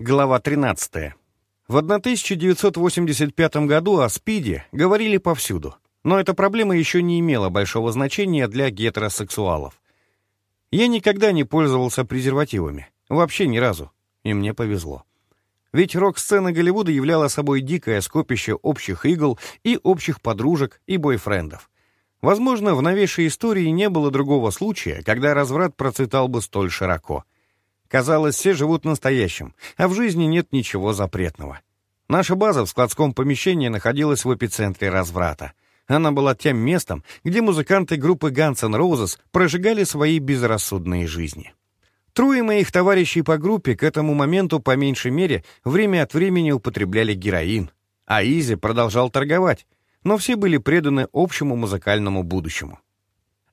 Глава 13. В 1985 году о СПИДе говорили повсюду, но эта проблема еще не имела большого значения для гетеросексуалов. Я никогда не пользовался презервативами, вообще ни разу, и мне повезло. Ведь рок-сцена Голливуда являла собой дикое скопище общих игл и общих подружек и бойфрендов. Возможно, в новейшей истории не было другого случая, когда разврат процветал бы столь широко — Казалось, все живут настоящим, а в жизни нет ничего запретного. Наша база в складском помещении находилась в эпицентре разврата. Она была тем местом, где музыканты группы Guns N' Roses прожигали свои безрассудные жизни. Трое моих товарищей по группе к этому моменту, по меньшей мере, время от времени употребляли героин, а Изи продолжал торговать, но все были преданы общему музыкальному будущему.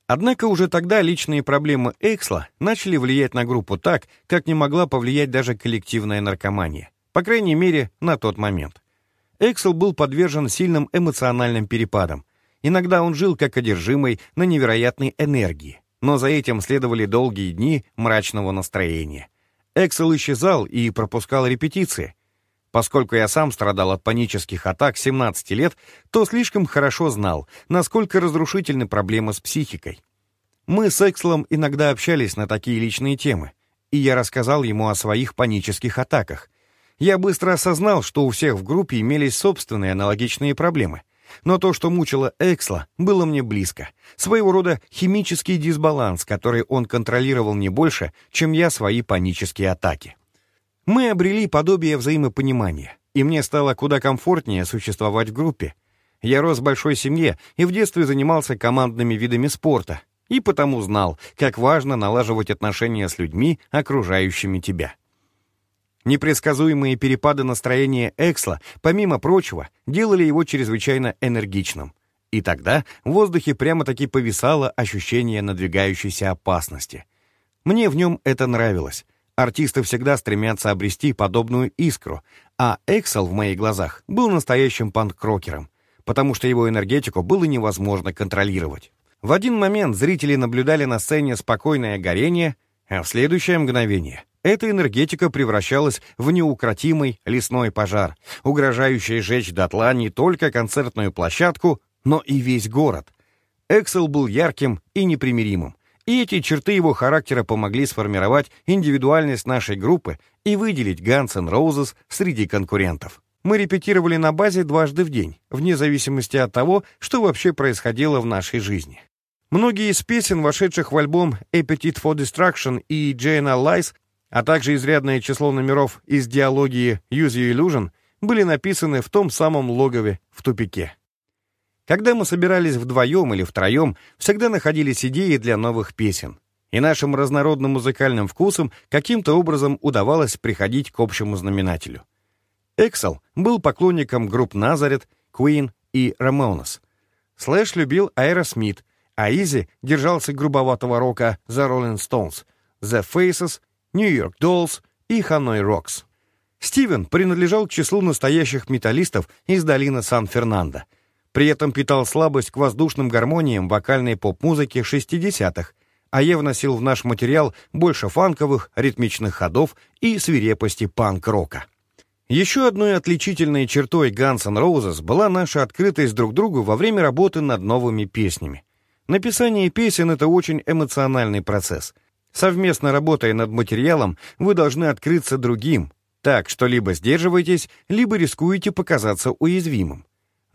Однако уже тогда личные проблемы Эксла начали влиять на группу так, как не могла повлиять даже коллективная наркомания. По крайней мере, на тот момент. Эксел был подвержен сильным эмоциональным перепадам. Иногда он жил как одержимый на невероятной энергии, но за этим следовали долгие дни мрачного настроения. Эксел исчезал и пропускал репетиции, Поскольку я сам страдал от панических атак 17 лет, то слишком хорошо знал, насколько разрушительны проблемы с психикой. Мы с Экслом иногда общались на такие личные темы, и я рассказал ему о своих панических атаках. Я быстро осознал, что у всех в группе имелись собственные аналогичные проблемы. Но то, что мучило Эксла, было мне близко. Своего рода химический дисбаланс, который он контролировал не больше, чем я свои панические атаки. Мы обрели подобие взаимопонимания, и мне стало куда комфортнее существовать в группе. Я рос в большой семье и в детстве занимался командными видами спорта, и потому знал, как важно налаживать отношения с людьми, окружающими тебя. Непредсказуемые перепады настроения Эксла, помимо прочего, делали его чрезвычайно энергичным. И тогда в воздухе прямо-таки повисало ощущение надвигающейся опасности. Мне в нем это нравилось. Артисты всегда стремятся обрести подобную искру, а Эксел в моих глазах был настоящим панк-рокером, потому что его энергетику было невозможно контролировать. В один момент зрители наблюдали на сцене спокойное горение, а в следующее мгновение эта энергетика превращалась в неукротимый лесной пожар, угрожающий сжечь дотла не только концертную площадку, но и весь город. Эксел был ярким и непримиримым, и эти черты его характера помогли сформировать индивидуальность нашей группы и выделить Guns N' Roses среди конкурентов. Мы репетировали на базе дважды в день, вне зависимости от того, что вообще происходило в нашей жизни. Многие из песен, вошедших в альбом Appetite for Destruction и JNL Lies, а также изрядное число номеров из диалогии Use Your Illusion, были написаны в том самом логове в тупике. Когда мы собирались вдвоем или втроем, всегда находились идеи для новых песен. И нашим разнородным музыкальным вкусам каким-то образом удавалось приходить к общему знаменателю. Эксел был поклонником групп Nazareth, Queen и Ramones. Слэш любил Аэросмит, а Изи держался грубоватого рока The Rolling Stones, The Faces, New York Dolls и Hanoi Rocks. Стивен принадлежал к числу настоящих металлистов из долины Сан-Фернандо — при этом питал слабость к воздушным гармониям вокальной поп-музыки 60-х, а я вносил в наш материал больше фанковых, ритмичных ходов и свирепости панк-рока. Еще одной отличительной чертой Guns N' Roses была наша открытость друг другу во время работы над новыми песнями. Написание песен — это очень эмоциональный процесс. Совместно работая над материалом, вы должны открыться другим, так что либо сдерживаетесь, либо рискуете показаться уязвимым.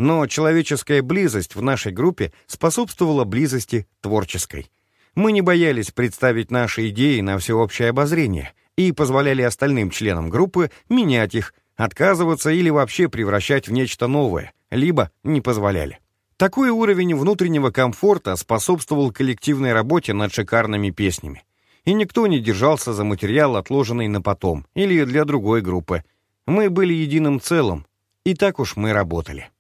Но человеческая близость в нашей группе способствовала близости творческой. Мы не боялись представить наши идеи на всеобщее обозрение и позволяли остальным членам группы менять их, отказываться или вообще превращать в нечто новое, либо не позволяли. Такой уровень внутреннего комфорта способствовал коллективной работе над шикарными песнями. И никто не держался за материал, отложенный на потом, или для другой группы. Мы были единым целым, и так уж мы работали.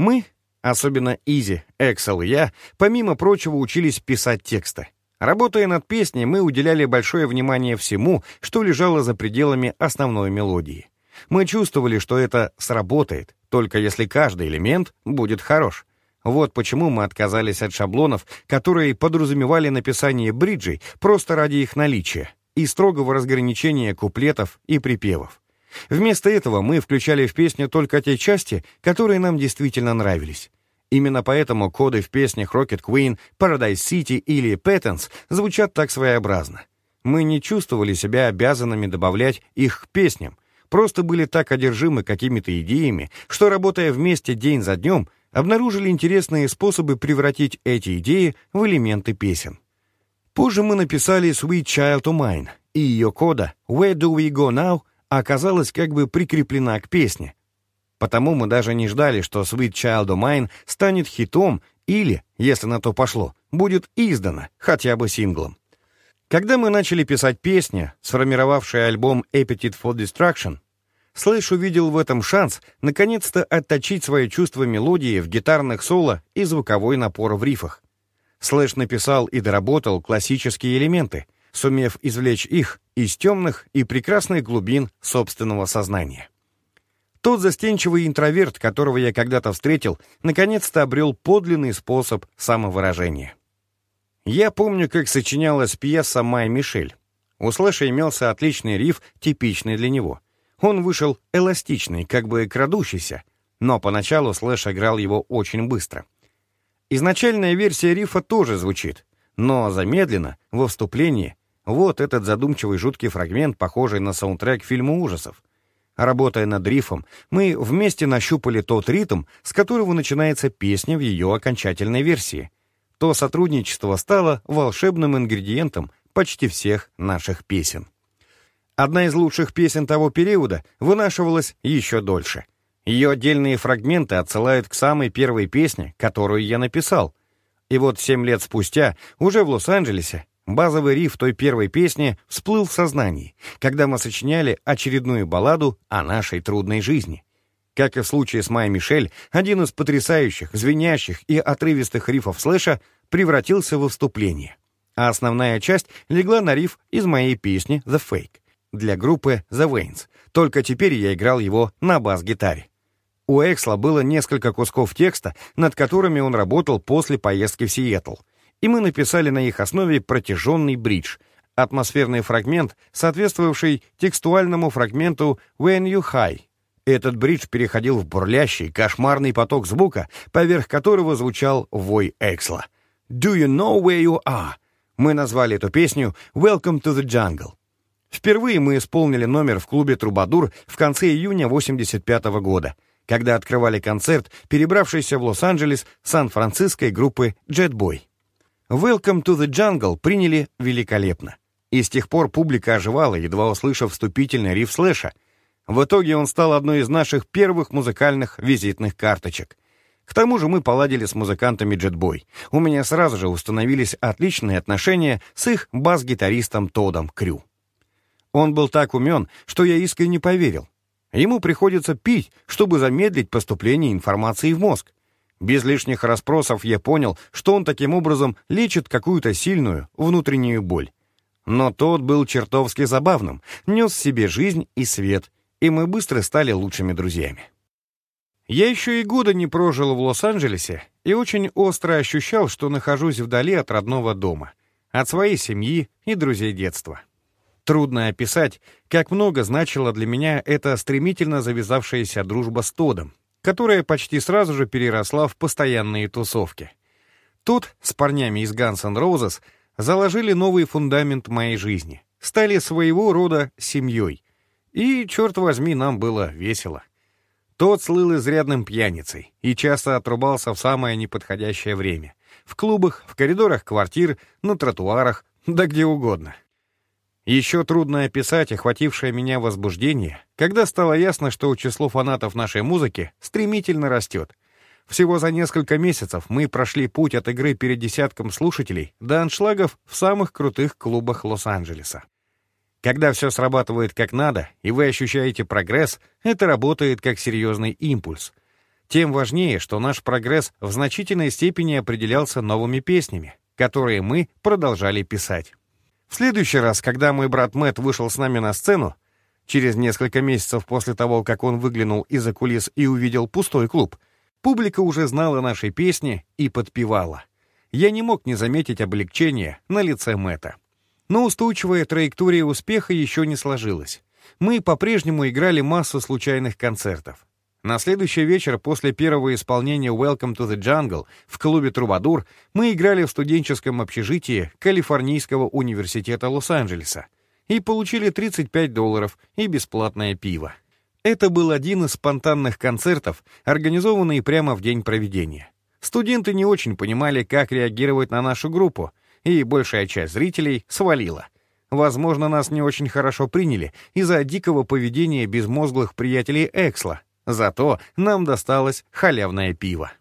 Мы, особенно Изи, Эксел и я, помимо прочего учились писать тексты. Работая над песней, мы уделяли большое внимание всему, что лежало за пределами основной мелодии. Мы чувствовали, что это сработает, только если каждый элемент будет хорош. Вот почему мы отказались от шаблонов, которые подразумевали написание бриджей просто ради их наличия, и строгого разграничения куплетов и припевов. Вместо этого мы включали в песню только те части, которые нам действительно нравились. Именно поэтому коды в песнях Rocket Queen, Paradise City или Patents звучат так своеобразно. Мы не чувствовали себя обязанными добавлять их к песням, просто были так одержимы какими-то идеями, что, работая вместе день за днем, обнаружили интересные способы превратить эти идеи в элементы песен. Позже мы написали «Sweet Child of Mine», и ее кода «Where do we go now» оказалась как бы прикреплена к песне. Потому мы даже не ждали, что «Sweet Child of Mine» станет хитом или, если на то пошло, будет издана хотя бы синглом. Когда мы начали писать песни, сформировавшие альбом «Appetite for Destruction», Слэш увидел в этом шанс наконец-то отточить свое чувство мелодии в гитарных соло и звуковой напор в рифах. Слэш написал и доработал классические элементы, сумев извлечь их из темных и прекрасных глубин собственного сознания. Тот застенчивый интроверт, которого я когда-то встретил, наконец-то обрел подлинный способ самовыражения. Я помню, как сочинялась пьеса «Май Мишель». У Слэша имелся отличный риф, типичный для него. Он вышел эластичный, как бы крадущийся, но поначалу Слэш играл его очень быстро. Изначальная версия рифа тоже звучит, но замедленно, во вступлении, вот этот задумчивый жуткий фрагмент, похожий на саундтрек фильма ужасов. Работая над рифом, мы вместе нащупали тот ритм, с которого начинается песня в ее окончательной версии. То сотрудничество стало волшебным ингредиентом почти всех наших песен. Одна из лучших песен того периода вынашивалась еще дольше. Ее отдельные фрагменты отсылают к самой первой песне, которую я написал. И вот семь лет спустя, уже в Лос-Анджелесе, Базовый риф той первой песни всплыл в сознании, когда мы сочиняли очередную балладу о нашей трудной жизни. Как и в случае с Майей Мишель, один из потрясающих, звенящих и отрывистых рифов слэша превратился в вступление. А основная часть легла на риф из моей песни «The Fake» для группы The Waynes, только теперь я играл его на бас-гитаре. У Эксла было несколько кусков текста, над которыми он работал после поездки в Сиэтл — и мы написали на их основе протяженный бридж, атмосферный фрагмент, соответствовавший текстуальному фрагменту «When You High». Этот бридж переходил в бурлящий, кошмарный поток звука, поверх которого звучал вой Эксла. «Do you know where you are?» Мы назвали эту песню «Welcome to the Jungle». Впервые мы исполнили номер в клубе «Трубадур» в конце июня 85 -го года, когда открывали концерт, перебравшийся в Лос-Анджелес сан-франциской группы «Джетбой». «Welcome to the Jungle» приняли великолепно. И с тех пор публика оживала, едва услышав вступительный риф слэша. В итоге он стал одной из наших первых музыкальных визитных карточек. К тому же мы поладили с музыкантами Jetboy. У меня сразу же установились отличные отношения с их бас-гитаристом Тодом Крю. Он был так умен, что я искренне поверил. Ему приходится пить, чтобы замедлить поступление информации в мозг. Без лишних расспросов я понял, что он таким образом лечит какую-то сильную внутреннюю боль. Но тот был чертовски забавным, нес себе жизнь и свет, и мы быстро стали лучшими друзьями. Я еще и года не прожил в Лос-Анджелесе и очень остро ощущал, что нахожусь вдали от родного дома, от своей семьи и друзей детства. Трудно описать, как много значила для меня эта стремительно завязавшаяся дружба с Тодом, которая почти сразу же переросла в постоянные тусовки. Тут с парнями из Guns N' Roses заложили новый фундамент моей жизни, стали своего рода семьей. И, черт возьми, нам было весело. Тот слыл изрядным пьяницей и часто отрубался в самое неподходящее время. В клубах, в коридорах квартир, на тротуарах, да где угодно. Еще трудно описать охватившее меня возбуждение, когда стало ясно, что число фанатов нашей музыки стремительно растет. Всего за несколько месяцев мы прошли путь от игры перед десятком слушателей до аншлагов в самых крутых клубах Лос-Анджелеса. Когда все срабатывает как надо, и вы ощущаете прогресс, это работает как серьезный импульс. Тем важнее, что наш прогресс в значительной степени определялся новыми песнями, которые мы продолжали писать. В следующий раз, когда мой брат Мэтт вышел с нами на сцену, через несколько месяцев после того, как он выглянул из-за кулис и увидел пустой клуб, публика уже знала наши песни и подпевала. Я не мог не заметить облегчения на лице Мэтта. Но устойчивая траектория успеха еще не сложилась. Мы по-прежнему играли массу случайных концертов. На следующий вечер после первого исполнения «Welcome to the Jungle» в клубе «Трубадур» мы играли в студенческом общежитии Калифорнийского университета Лос-Анджелеса и получили 35 долларов и бесплатное пиво. Это был один из спонтанных концертов, организованный прямо в день проведения. Студенты не очень понимали, как реагировать на нашу группу, и большая часть зрителей свалила. Возможно, нас не очень хорошо приняли из-за дикого поведения безмозглых приятелей Эксла — Зато нам досталось халявное пиво.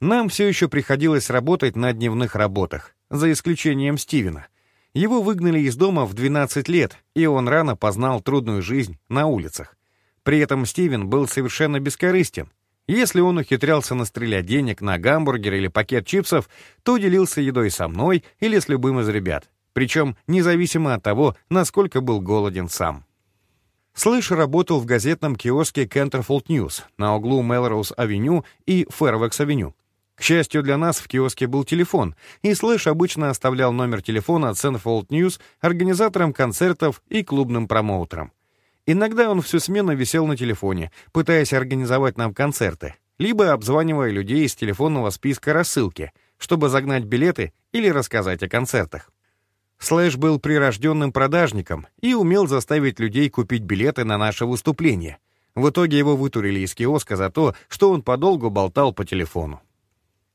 Нам все еще приходилось работать на дневных работах, за исключением Стивена. Его выгнали из дома в 12 лет, и он рано познал трудную жизнь на улицах. При этом Стивен был совершенно бескорыстен. Если он ухитрялся настрелять денег на гамбургер или пакет чипсов, то делился едой со мной или с любым из ребят, причем независимо от того, насколько был голоден сам. Слэш работал в газетном киоске Centerfold News на углу Мелроуз-авеню и Фэрфакс-авеню. К счастью для нас, в киоске был телефон, и Слэш обычно оставлял номер телефона Centerfold News организаторам концертов и клубным промоутерам. Иногда он всю смену висел на телефоне, пытаясь организовать нам концерты, либо обзванивая людей из телефонного списка рассылки, чтобы загнать билеты или рассказать о концертах. Слэш был прирожденным продажником и умел заставить людей купить билеты на наше выступление. В итоге его вытурили из киоска за то, что он подолгу болтал по телефону.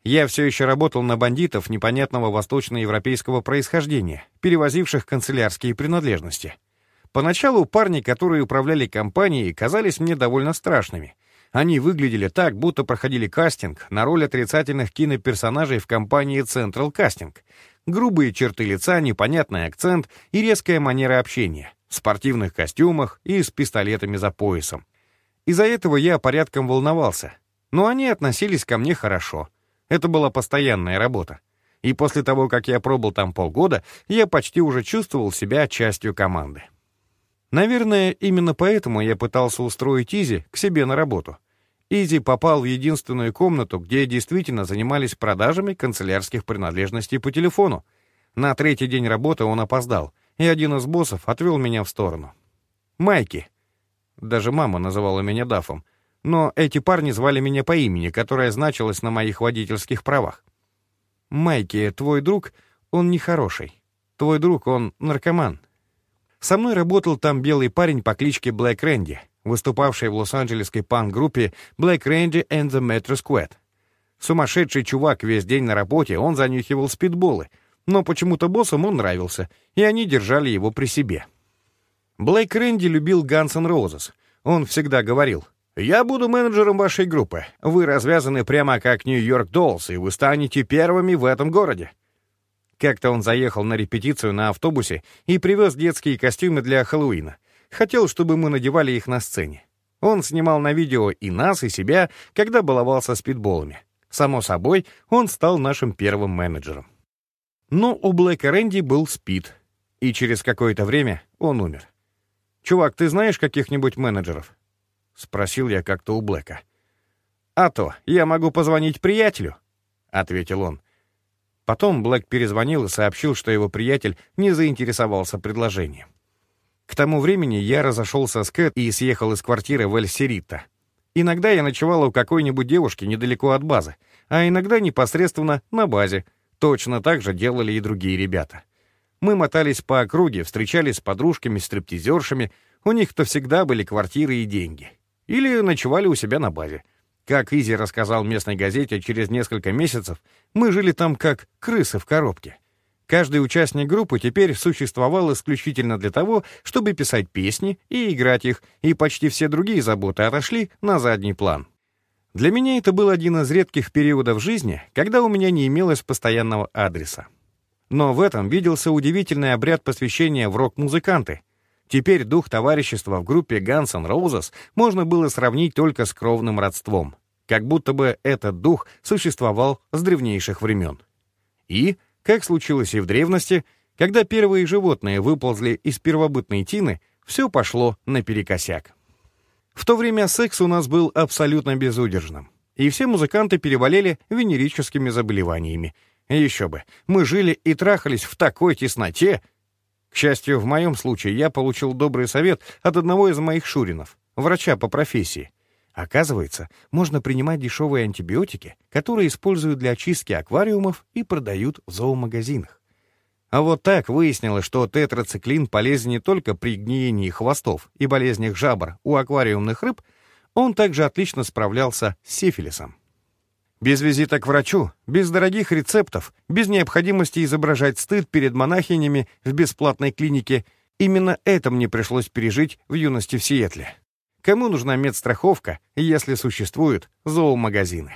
Я все еще работал на бандитов непонятного восточноевропейского происхождения, перевозивших канцелярские принадлежности. Поначалу парни, которые управляли компанией, казались мне довольно страшными. Они выглядели так, будто проходили кастинг на роль отрицательных киноперсонажей в компании Central Casting — грубые черты лица, непонятный акцент и резкая манера общения, в спортивных костюмах и с пистолетами за поясом. Из-за этого я порядком волновался, но они относились ко мне хорошо. Это была постоянная работа. И после того, как я пробыл там полгода, я почти уже чувствовал себя частью команды. Наверное, именно поэтому я пытался устроить Изи к себе на работу — Изи попал в единственную комнату, где действительно занимались продажами канцелярских принадлежностей по телефону. На третий день работы он опоздал, и один из боссов отвел меня в сторону. «Майки». Даже мама называла меня Дафом. Но эти парни звали меня по имени, которое значилось на моих водительских правах. «Майки, твой друг, он нехороший. Твой друг, он наркоман». Со мной работал там белый парень по кличке Блэк Рэнди, выступавший в лос-анджелесской панк-группе Black Randy and the Metro Squad. Сумасшедший чувак весь день на работе, он занюхивал спидболы, но почему-то боссам он нравился, и они держали его при себе. Блейк Рэнди любил Guns N' Roses. Он всегда говорил, «Я буду менеджером вашей группы. Вы развязаны прямо как Нью-Йорк Доллс, и вы станете первыми в этом городе». Как-то он заехал на репетицию на автобусе и привез детские костюмы для Хэллоуина — Хотел, чтобы мы надевали их на сцене. Он снимал на видео и нас, и себя, когда баловался спидболами. Само собой, он стал нашим первым менеджером. Но у Блэка Рэнди был спид, и через какое-то время он умер. «Чувак, ты знаешь каких-нибудь менеджеров?» — спросил я как-то у Блэка. «А то, я могу позвонить приятелю», — ответил он. Потом Блэк перезвонил и сообщил, что его приятель не заинтересовался предложением. К тому времени я разошелся с Кэт и съехал из квартиры в Эль-Серита. Иногда я ночевала у какой-нибудь девушки недалеко от базы, а иногда непосредственно на базе. Точно так же делали и другие ребята. Мы мотались по округе, встречались с подружками-стриптизершами, у них-то всегда были квартиры и деньги. Или ночевали у себя на базе. Как Изи рассказал местной газете, через несколько месяцев мы жили там как крысы в коробке — Каждый участник группы теперь существовал исключительно для того, чтобы писать песни и играть их, и почти все другие заботы отошли на задний план. Для меня это был один из редких периодов жизни, когда у меня не имелось постоянного адреса. Но в этом виделся удивительный обряд посвящения в рок-музыканты. Теперь дух товарищества в группе Guns N' Roses можно было сравнить только с кровным родством, как будто бы этот дух существовал с древнейших времен. И как случилось и в древности, когда первые животные выползли из первобытной тины, все пошло наперекосяк. В то время секс у нас был абсолютно безудержным, и все музыканты переболели венерическими заболеваниями. Еще бы, мы жили и трахались в такой тесноте. счастью, в моем случае я получил добрый совет от одного из моих шуринов, врача по профессии. Оказывается, можно принимать дешевые антибиотики, которые используют для очистки аквариумов и продают в зоомагазинах. А вот так выяснилось, что тетрациклин полезен не только при гниении хвостов и болезнях жабр у аквариумных рыб, он также отлично справлялся с сифилисом. Без визита к врачу, без дорогих рецептов, без необходимости изображать стыд перед монахинями в бесплатной клинике, именно это мне пришлось пережить в юности в Сиэтле. Кому нужна медстраховка, если существуют зоомагазины?